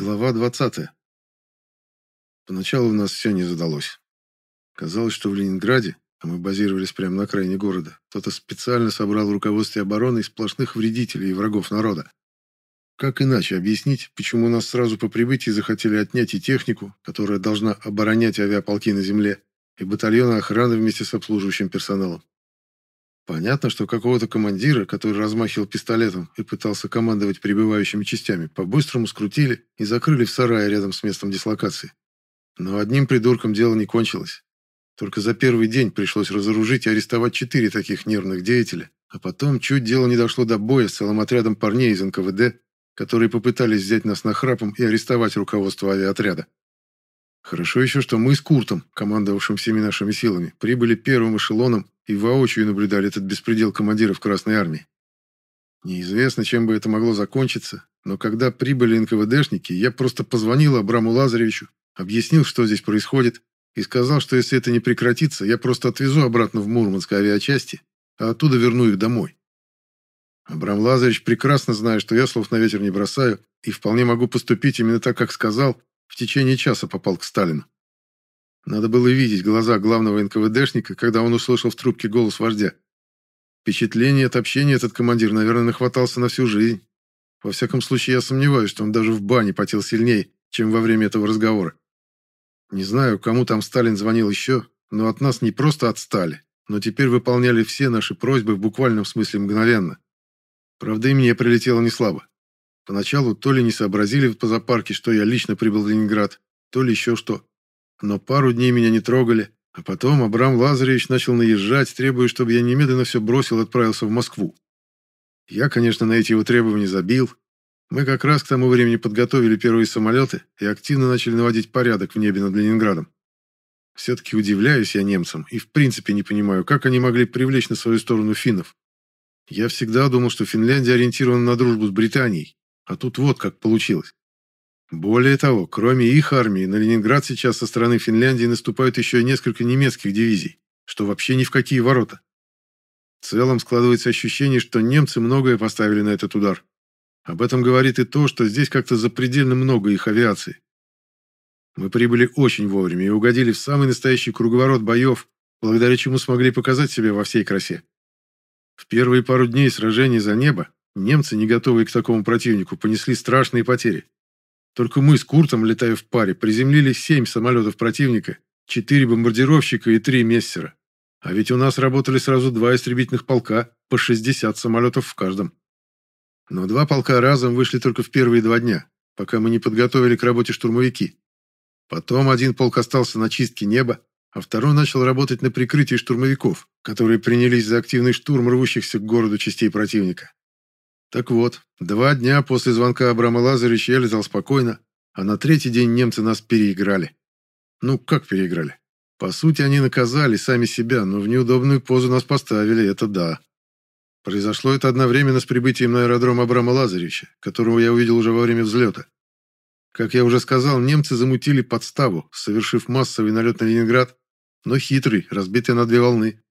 Глава 20. Поначалу у нас все не задалось. Казалось, что в Ленинграде, а мы базировались прямо на окраине города, кто-то специально собрал в руководстве обороны сплошных вредителей и врагов народа. Как иначе объяснить, почему нас сразу по прибытии захотели отнять и технику, которая должна оборонять авиаполки на земле, и батальоны охраны вместе с обслуживающим персоналом? Понятно, что какого-то командира, который размахивал пистолетом и пытался командовать прибывающими частями, по-быстрому скрутили и закрыли в сарае рядом с местом дислокации. Но одним придурком дело не кончилось. Только за первый день пришлось разоружить и арестовать четыре таких нервных деятеля, а потом чуть дело не дошло до боя с целым отрядом парней из НКВД, которые попытались взять нас на храпом и арестовать руководство авиаотряда. Хорошо еще, что мы с Куртом, командовавшим всеми нашими силами, прибыли первым эшелоном и воочию наблюдали этот беспредел командиров Красной Армии. Неизвестно, чем бы это могло закончиться, но когда прибыли НКВДшники, я просто позвонил Абраму Лазаревичу, объяснил, что здесь происходит, и сказал, что если это не прекратится, я просто отвезу обратно в Мурманск авиачасти, а оттуда верну их домой. Абрам Лазаревич прекрасно знает, что я слов на ветер не бросаю и вполне могу поступить именно так, как сказал, в течение часа попал к Сталину. Надо было видеть глаза главного НКВДшника, когда он услышал в трубке голос вождя. Впечатление от общения этот командир, наверное, нахватался на всю жизнь. Во всяком случае, я сомневаюсь, что он даже в бане потел сильнее, чем во время этого разговора. Не знаю, кому там Сталин звонил еще, но от нас не просто отстали, но теперь выполняли все наши просьбы в буквальном смысле мгновенно. Правда, и мне прилетело не слабо. Поначалу то ли не сообразили в позапарке, что я лично прибыл в Ленинград, то ли еще что. Но пару дней меня не трогали, а потом Абрам Лазаревич начал наезжать, требуя, чтобы я немедленно все бросил и отправился в Москву. Я, конечно, на эти его требования забил. Мы как раз к тому времени подготовили первые самолеты и активно начали наводить порядок в небе над Ленинградом. Все-таки удивляюсь я немцам и в принципе не понимаю, как они могли привлечь на свою сторону финнов. Я всегда думал, что Финляндия ориентирована на дружбу с Британией, а тут вот как получилось. Более того, кроме их армии, на Ленинград сейчас со стороны Финляндии наступают еще и несколько немецких дивизий, что вообще ни в какие ворота. В целом складывается ощущение, что немцы многое поставили на этот удар. Об этом говорит и то, что здесь как-то запредельно много их авиации. Мы прибыли очень вовремя и угодили в самый настоящий круговорот боев, благодаря чему смогли показать себя во всей красе. В первые пару дней сражений за небо Немцы, не готовые к такому противнику, понесли страшные потери. Только мы с Куртом, летая в паре, приземлили семь самолетов противника, четыре бомбардировщика и три мессера. А ведь у нас работали сразу два истребительных полка, по 60 самолетов в каждом. Но два полка разом вышли только в первые два дня, пока мы не подготовили к работе штурмовики. Потом один полк остался на чистке неба, а второй начал работать на прикрытии штурмовиков, которые принялись за активный штурм рвущихся к городу частей противника. Так вот, два дня после звонка Абрама Лазаревича я летал спокойно, а на третий день немцы нас переиграли. Ну, как переиграли? По сути, они наказали сами себя, но в неудобную позу нас поставили, это да. Произошло это одновременно с прибытием на аэродром Абрама Лазаревича, которого я увидел уже во время взлета. Как я уже сказал, немцы замутили подставу, совершив массовый налет на Ленинград, но хитрый, разбитый на две волны.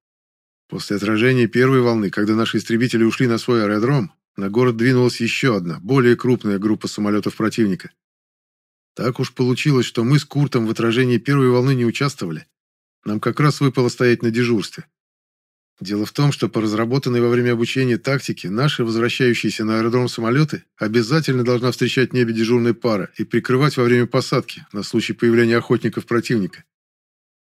После отражения первой волны, когда наши истребители ушли на свой аэродром, на город двинулась еще одна, более крупная группа самолетов противника. Так уж получилось, что мы с Куртом в отражении первой волны не участвовали. Нам как раз выпало стоять на дежурстве. Дело в том, что по разработанной во время обучения тактике наши возвращающиеся на аэродром самолеты обязательно должна встречать в небе дежурная пара и прикрывать во время посадки на случай появления охотников противника.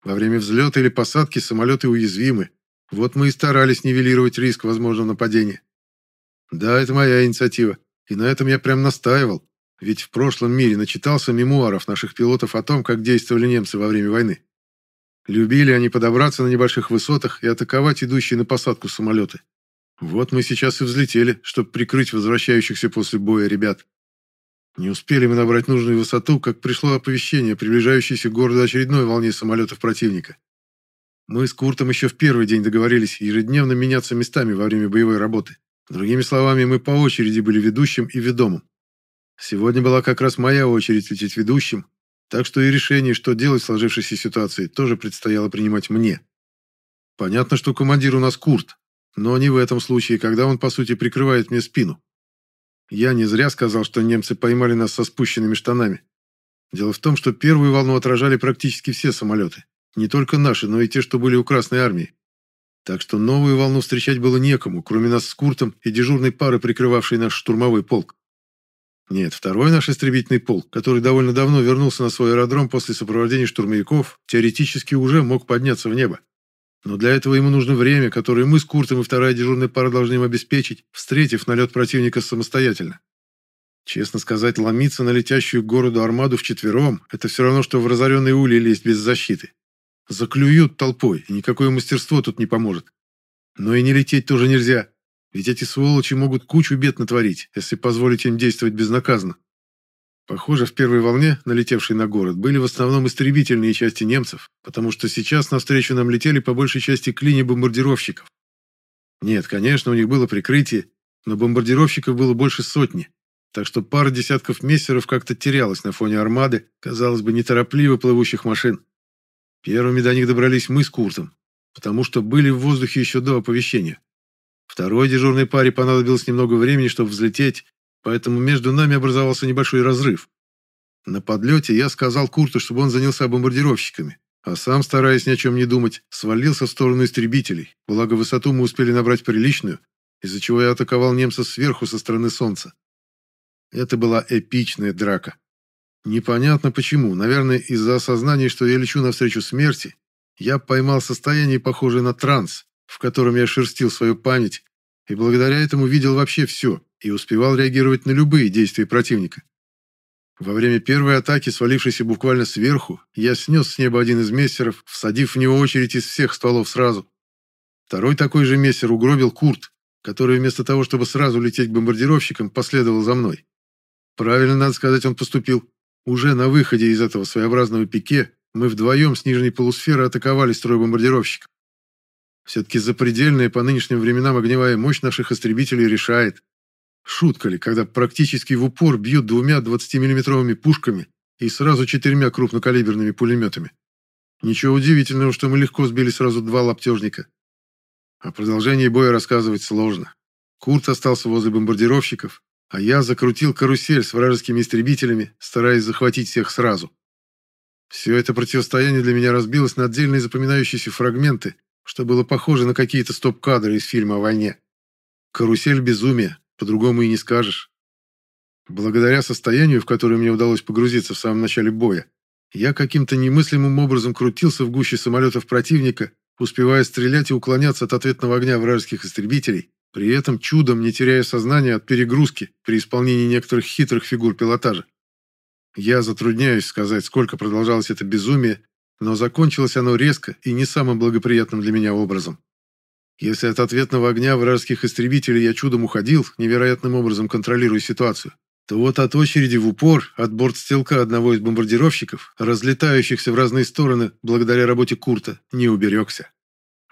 Во время взлета или посадки самолеты уязвимы. Вот мы и старались нивелировать риск возможного нападения. Да, это моя инициатива. И на этом я прям настаивал. Ведь в прошлом мире начитался мемуаров наших пилотов о том, как действовали немцы во время войны. Любили они подобраться на небольших высотах и атаковать идущие на посадку самолеты. Вот мы сейчас и взлетели, чтобы прикрыть возвращающихся после боя ребят. Не успели мы набрать нужную высоту, как пришло оповещение о приближающейся к городу очередной волне самолетов противника. Мы с Куртом еще в первый день договорились ежедневно меняться местами во время боевой работы. Другими словами, мы по очереди были ведущим и ведомым. Сегодня была как раз моя очередь лететь ведущим, так что и решение, что делать в сложившейся ситуации, тоже предстояло принимать мне. Понятно, что командир у нас Курт, но не в этом случае, когда он, по сути, прикрывает мне спину. Я не зря сказал, что немцы поймали нас со спущенными штанами. Дело в том, что первую волну отражали практически все самолеты. Не только наши, но и те, что были у Красной Армии. Так что новую волну встречать было некому, кроме нас с Куртом и дежурной пары, прикрывавшей наш штурмовой полк. Нет, второй наш истребительный полк, который довольно давно вернулся на свой аэродром после сопровождения штурмовиков, теоретически уже мог подняться в небо. Но для этого ему нужно время, которое мы с Куртом и вторая дежурная пара должны им обеспечить, встретив налет противника самостоятельно. Честно сказать, ломиться на летящую к городу армаду вчетвером – это все равно, что в разоренный улей лезть без защиты. Заклюют толпой, и никакое мастерство тут не поможет. Но и не лететь тоже нельзя. Ведь эти сволочи могут кучу бед натворить, если позволить им действовать безнаказанно. Похоже, в первой волне, налетевшей на город, были в основном истребительные части немцев, потому что сейчас навстречу нам летели по большей части клини бомбардировщиков. Нет, конечно, у них было прикрытие, но бомбардировщиков было больше сотни, так что пара десятков мессеров как-то терялась на фоне армады, казалось бы, неторопливо плывущих машин. Первыми до них добрались мы с Куртом, потому что были в воздухе еще до оповещения. Второй дежурной паре понадобилось немного времени, чтобы взлететь, поэтому между нами образовался небольшой разрыв. На подлете я сказал Курту, чтобы он занялся бомбардировщиками, а сам, стараясь ни о чем не думать, свалился в сторону истребителей, благо высоту мы успели набрать приличную, из-за чего я атаковал немца сверху со стороны солнца. Это была эпичная драка. Непонятно почему, наверное, из-за осознания, что я лечу навстречу смерти, я поймал состояние, похожее на транс, в котором я шерстил свою память, и благодаря этому видел вообще все и успевал реагировать на любые действия противника. Во время первой атаки, свалившейся буквально сверху, я снес с неба один из мессеров, всадив в него очередь из всех стволов сразу. Второй такой же мессер угробил Курт, который вместо того, чтобы сразу лететь к бомбардировщикам, последовал за мной. Правильно, надо сказать, он поступил. Уже на выходе из этого своеобразного пике мы вдвоем с нижней полусферы атаковали строй бомбардировщиков. Все-таки запредельная по нынешним временам огневая мощь наших истребителей решает. Шутка ли, когда практически в упор бьют двумя 20-миллиметровыми пушками и сразу четырьмя крупнокалиберными пулеметами. Ничего удивительного, что мы легко сбили сразу два лаптежника. О продолжении боя рассказывать сложно. Курт остался возле бомбардировщиков, а я закрутил карусель с вражескими истребителями, стараясь захватить всех сразу. Все это противостояние для меня разбилось на отдельные запоминающиеся фрагменты, что было похоже на какие-то стоп-кадры из фильма о войне. Карусель безумия, по-другому и не скажешь. Благодаря состоянию, в которое мне удалось погрузиться в самом начале боя, я каким-то немыслимым образом крутился в гуще самолетов противника, успевая стрелять и уклоняться от ответного огня вражеских истребителей, при этом чудом не теряя сознания от перегрузки при исполнении некоторых хитрых фигур пилотажа. Я затрудняюсь сказать, сколько продолжалось это безумие, но закончилось оно резко и не самым благоприятным для меня образом. Если от ответного огня вражеских истребителей я чудом уходил, невероятным образом контролируя ситуацию, то вот от очереди в упор, от бортстрелка одного из бомбардировщиков, разлетающихся в разные стороны благодаря работе Курта, не уберегся.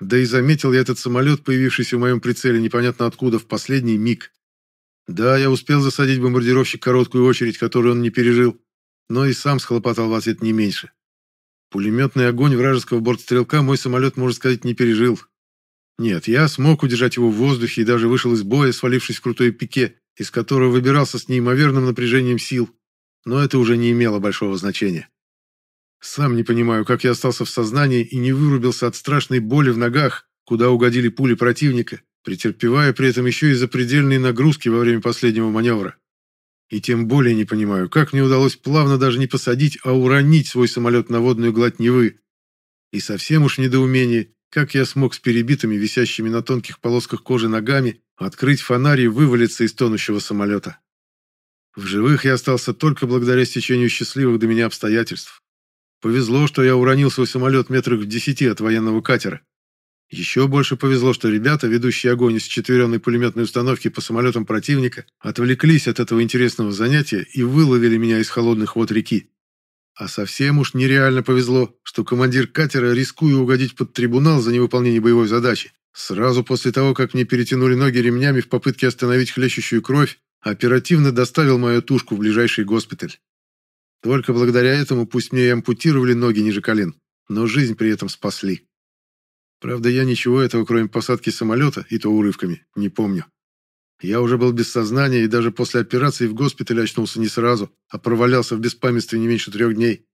Да и заметил я этот самолет, появившийся в моем прицеле непонятно откуда в последний миг. Да, я успел засадить бомбардировщик короткую очередь, которую он не пережил, но и сам схлопотал в ответ не меньше. Пулеметный огонь вражеского бортстрелка мой самолет, можно сказать, не пережил. Нет, я смог удержать его в воздухе и даже вышел из боя, свалившись в крутой пике, из которого выбирался с неимоверным напряжением сил. Но это уже не имело большого значения. Сам не понимаю, как я остался в сознании и не вырубился от страшной боли в ногах, куда угодили пули противника, претерпевая при этом еще и запредельные нагрузки во время последнего маневра. И тем более не понимаю, как мне удалось плавно даже не посадить, а уронить свой самолет на водную гладь Невы. И совсем уж недоумение, как я смог с перебитыми, висящими на тонких полосках кожи ногами, открыть фонарь и вывалиться из тонущего самолета. В живых я остался только благодаря стечению счастливых для меня обстоятельств. Повезло, что я уронил свой самолет метрах в десяти от военного катера. Еще больше повезло, что ребята, ведущие огонь из четверенной пулеметной установки по самолетам противника, отвлеклись от этого интересного занятия и выловили меня из холодных вод реки. А совсем уж нереально повезло, что командир катера, рискуя угодить под трибунал за невыполнение боевой задачи, сразу после того, как мне перетянули ноги ремнями в попытке остановить хлещущую кровь, оперативно доставил мою тушку в ближайший госпиталь. Только благодаря этому пусть мне и ампутировали ноги ниже колен, но жизнь при этом спасли. Правда, я ничего этого, кроме посадки самолета, и то урывками, не помню. Я уже был без сознания и даже после операции в госпитале очнулся не сразу, а провалялся в беспамятстве не меньше трех дней.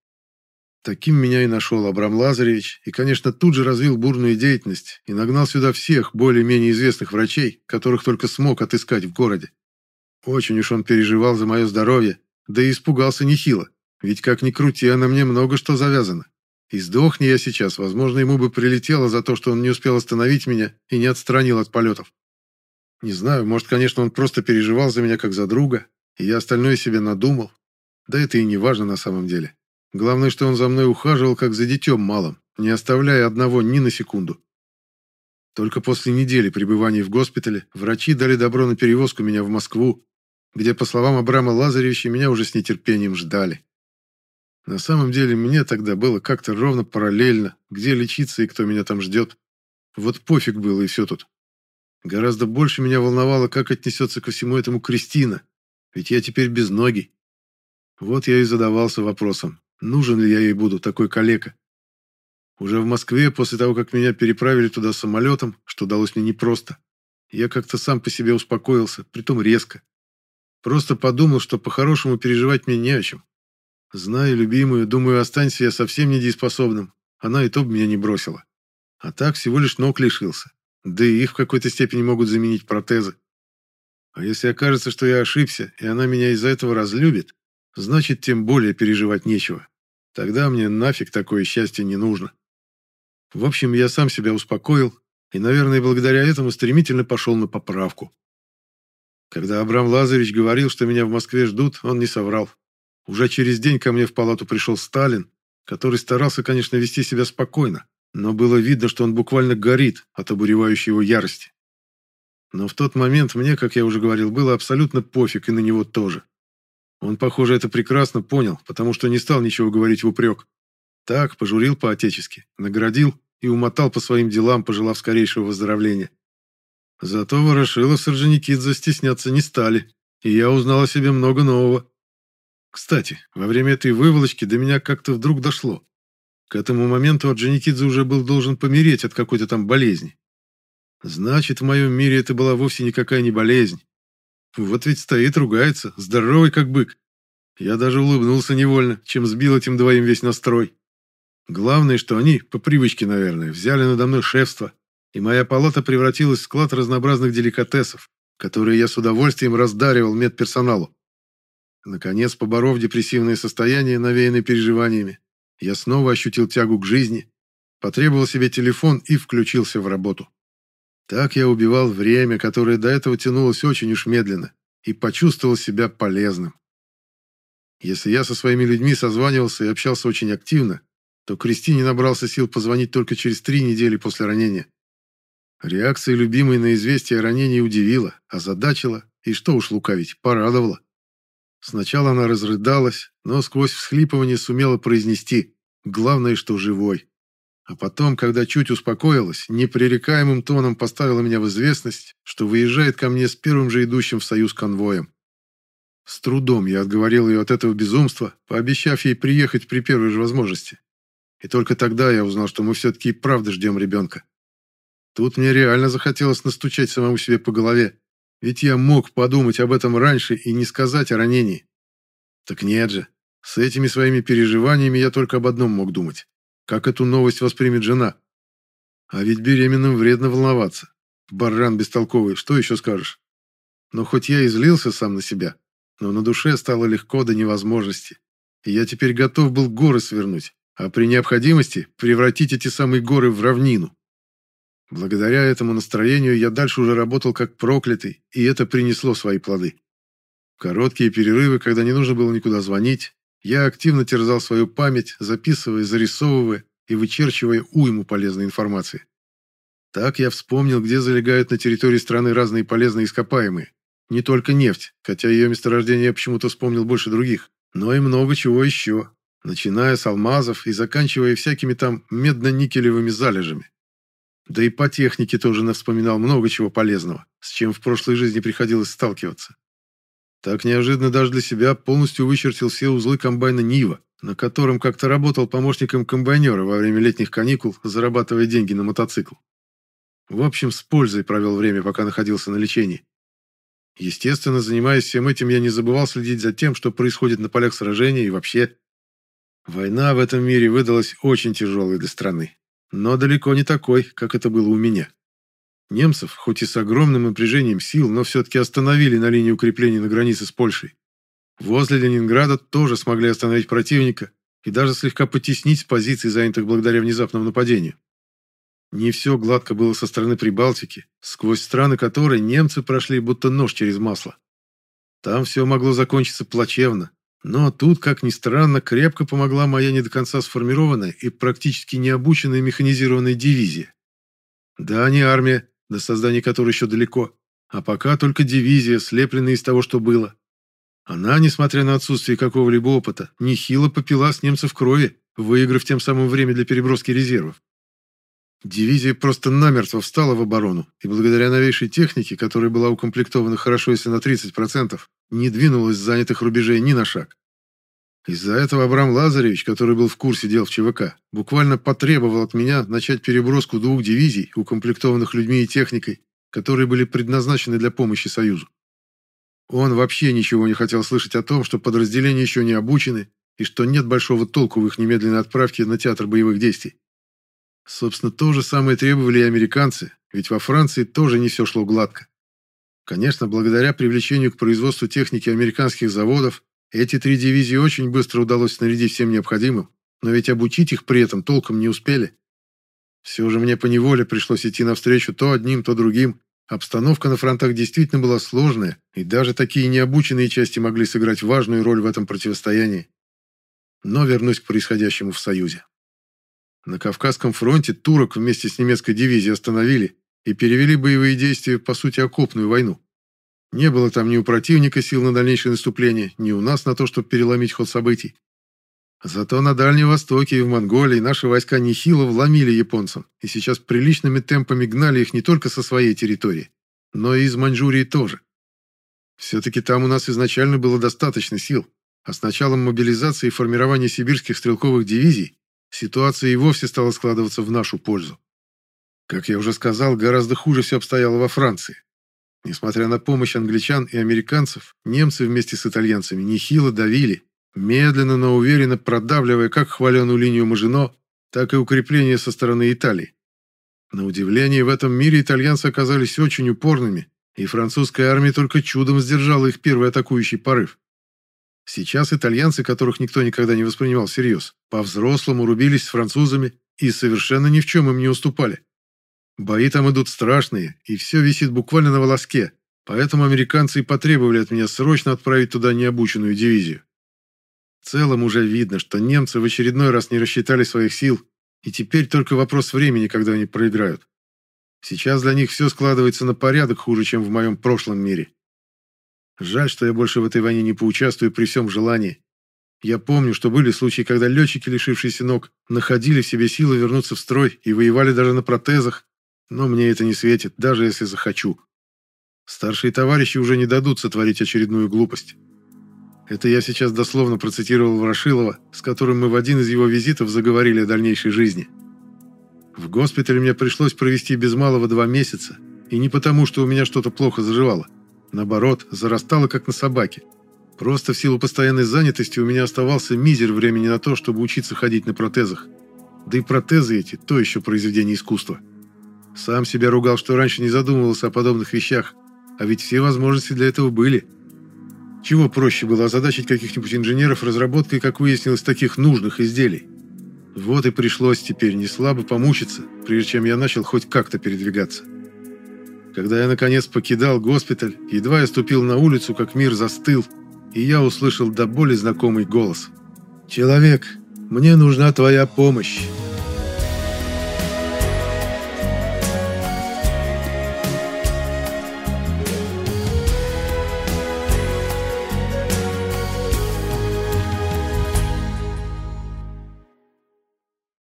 Таким меня и нашел Абрам Лазаревич, и, конечно, тут же развил бурную деятельность и нагнал сюда всех более-менее известных врачей, которых только смог отыскать в городе. Очень уж он переживал за мое здоровье, да и испугался нехило, ведь как ни крути, а на мне много что завязано. И сдохни я сейчас, возможно, ему бы прилетело за то, что он не успел остановить меня и не отстранил от полетов. Не знаю, может, конечно, он просто переживал за меня как за друга, и я остальное себе надумал. Да это и не важно на самом деле. Главное, что он за мной ухаживал как за детем малым, не оставляя одного ни на секунду. Только после недели пребывания в госпитале врачи дали добро на перевозку меня в Москву, где, по словам Абрама Лазаревича, меня уже с нетерпением ждали. На самом деле, мне тогда было как-то ровно параллельно, где лечиться и кто меня там ждет. Вот пофиг было и все тут. Гораздо больше меня волновало, как отнесется ко всему этому Кристина, ведь я теперь без ноги. Вот я и задавался вопросом, Нужен ли я ей буду, такой калека? Уже в Москве, после того, как меня переправили туда самолетом, что далось мне непросто, я как-то сам по себе успокоился, притом резко. Просто подумал, что по-хорошему переживать мне не о чем. Зная любимую, думаю, останься я совсем недееспособным, она и то бы меня не бросила. А так всего лишь ног лишился. Да и их в какой-то степени могут заменить протезы. А если окажется, что я ошибся, и она меня из-за этого разлюбит, Значит, тем более переживать нечего. Тогда мне нафиг такое счастье не нужно. В общем, я сам себя успокоил, и, наверное, благодаря этому стремительно пошел на поправку. Когда Абрам Лазаревич говорил, что меня в Москве ждут, он не соврал. Уже через день ко мне в палату пришел Сталин, который старался, конечно, вести себя спокойно, но было видно, что он буквально горит от обуревающей его ярости. Но в тот момент мне, как я уже говорил, было абсолютно пофиг и на него тоже. Он, похоже, это прекрасно понял, потому что не стал ничего говорить в упрек. Так, пожурил по-отечески, наградил и умотал по своим делам, пожелав скорейшего выздоровления. Зато Ворошилов с Орджоникидзе стесняться не стали, и я узнал о себе много нового. Кстати, во время этой выволочки до меня как-то вдруг дошло. К этому моменту Орджоникидзе уже был должен помереть от какой-то там болезни. Значит, в моем мире это была вовсе никакая не болезнь, вот ведь стоит, ругается, здоровый как бык. Я даже улыбнулся невольно, чем сбил этим двоим весь настрой. Главное, что они, по привычке, наверное, взяли надо мной шефство, и моя палата превратилась в склад разнообразных деликатесов, которые я с удовольствием раздаривал медперсоналу. Наконец, поборов депрессивное состояние, навеянное переживаниями, я снова ощутил тягу к жизни, потребовал себе телефон и включился в работу. Так я убивал время, которое до этого тянулось очень уж медленно, и почувствовал себя полезным. Если я со своими людьми созванивался и общался очень активно, то Кристине набрался сил позвонить только через три недели после ранения. Реакция любимой на известие о ранении удивила, озадачила и, что уж лукавить, порадовала. Сначала она разрыдалась, но сквозь всхлипывание сумела произнести «Главное, что живой». А потом, когда чуть успокоилась, непререкаемым тоном поставила меня в известность, что выезжает ко мне с первым же идущим в союз конвоем. С трудом я отговорил ее от этого безумства, пообещав ей приехать при первой же возможности. И только тогда я узнал, что мы все-таки и правда ждем ребенка. Тут мне реально захотелось настучать самому себе по голове, ведь я мог подумать об этом раньше и не сказать о ранении. Так нет же, с этими своими переживаниями я только об одном мог думать. Как эту новость воспримет жена? А ведь беременным вредно волноваться. Баран бестолковый, что еще скажешь? Но хоть я и злился сам на себя, но на душе стало легко до невозможности. И я теперь готов был горы свернуть, а при необходимости превратить эти самые горы в равнину. Благодаря этому настроению я дальше уже работал как проклятый, и это принесло свои плоды. Короткие перерывы, когда не нужно было никуда звонить, я активно терзал свою память, записывая, зарисовывая и вычерчивая уйму полезной информации. Так я вспомнил, где залегают на территории страны разные полезные ископаемые. Не только нефть, хотя ее месторождение я почему-то вспомнил больше других, но и много чего еще, начиная с алмазов и заканчивая всякими там медно-никелевыми залежами. Да и по технике тоже навспоминал много чего полезного, с чем в прошлой жизни приходилось сталкиваться. Так неожиданно даже для себя полностью вычертил все узлы комбайна «Нива», на котором как-то работал помощником комбайнера во время летних каникул, зарабатывая деньги на мотоцикл. В общем, с пользой провел время, пока находился на лечении. Естественно, занимаясь всем этим, я не забывал следить за тем, что происходит на полях сражения и вообще. Война в этом мире выдалась очень тяжелой для страны, но далеко не такой, как это было у меня. Немцев, хоть и с огромным напряжением сил, но все-таки остановили на линии укреплений на границе с Польшей. Возле Ленинграда тоже смогли остановить противника и даже слегка потеснить с позиций, занятых благодаря внезапному нападению. Не все гладко было со стороны Прибалтики, сквозь страны которой немцы прошли будто нож через масло. Там все могло закончиться плачевно, но тут, как ни странно, крепко помогла моя не до конца сформированная и практически необученная механизированная дивизия. Да, не армия, до создания которой еще далеко, а пока только дивизия, слепленная из того, что было. Она, несмотря на отсутствие какого-либо опыта, нехило попила с немцев крови, выиграв тем самым время для переброски резервов. Дивизия просто намертво встала в оборону, и благодаря новейшей технике, которая была укомплектована хорошо, если на 30%, не двинулась с занятых рубежей ни на шаг. Из-за этого Абрам Лазаревич, который был в курсе дел в ЧВК, буквально потребовал от меня начать переброску двух дивизий, укомплектованных людьми и техникой, которые были предназначены для помощи Союзу. Он вообще ничего не хотел слышать о том, что подразделения еще не обучены и что нет большого толку в их немедленной отправке на театр боевых действий. Собственно, то же самое требовали и американцы, ведь во Франции тоже не все шло гладко. Конечно, благодаря привлечению к производству техники американских заводов, эти три дивизии очень быстро удалось снарядить всем необходимым, но ведь обучить их при этом толком не успели. Все же мне поневоле пришлось идти навстречу то одним, то другим. Обстановка на фронтах действительно была сложная, и даже такие необученные части могли сыграть важную роль в этом противостоянии. Но вернусь к происходящему в Союзе. На Кавказском фронте турок вместе с немецкой дивизией остановили и перевели боевые действия в, по сути, окопную войну. Не было там ни у противника сил на дальнейшее наступление, ни у нас на то, чтобы переломить ход событий. Зато на Дальнем Востоке и в Монголии наши войска нехило вломили японцам, и сейчас приличными темпами гнали их не только со своей территории, но и из Маньчжурии тоже. Все-таки там у нас изначально было достаточно сил, а с началом мобилизации и формирования сибирских стрелковых дивизий ситуация и вовсе стала складываться в нашу пользу. Как я уже сказал, гораздо хуже все обстояло во Франции. Несмотря на помощь англичан и американцев, немцы вместе с итальянцами нехило давили, медленно, но уверенно продавливая как хваленую линию Мажино, так и укрепления со стороны Италии. На удивление, в этом мире итальянцы оказались очень упорными, и французская армия только чудом сдержала их первый атакующий порыв. Сейчас итальянцы, которых никто никогда не воспринимал всерьез, по-взрослому рубились с французами и совершенно ни в чем им не уступали. Бои там идут страшные, и все висит буквально на волоске, поэтому американцы и потребовали от меня срочно отправить туда необученную дивизию. В целом уже видно, что немцы в очередной раз не рассчитали своих сил, и теперь только вопрос времени, когда они проиграют. Сейчас для них все складывается на порядок хуже, чем в моем прошлом мире. Жаль, что я больше в этой войне не поучаствую при всем желании. Я помню, что были случаи, когда летчики, лишившиеся ног, находили в себе силы вернуться в строй и воевали даже на протезах, но мне это не светит, даже если захочу. Старшие товарищи уже не дадут сотворить очередную глупость. Это я сейчас дословно процитировал Ворошилова, с которым мы в один из его визитов заговорили о дальнейшей жизни. В госпитале мне пришлось провести без малого два месяца, и не потому, что у меня что-то плохо заживало. Наоборот, зарастало как на собаке. Просто в силу постоянной занятости у меня оставался мизер времени на то, чтобы учиться ходить на протезах. Да и протезы эти – то еще произведение искусства. Сам себя ругал, что раньше не задумывался о подобных вещах, а ведь все возможности для этого были. Чего проще было озадачить каких-нибудь инженеров разработкой, как выяснилось, таких нужных изделий. Вот и пришлось теперь не слабо помучиться, прежде чем я начал хоть как-то передвигаться. Когда я, наконец, покидал госпиталь, едва я ступил на улицу, как мир застыл, и я услышал до боли знакомый голос. «Человек, мне нужна твоя помощь».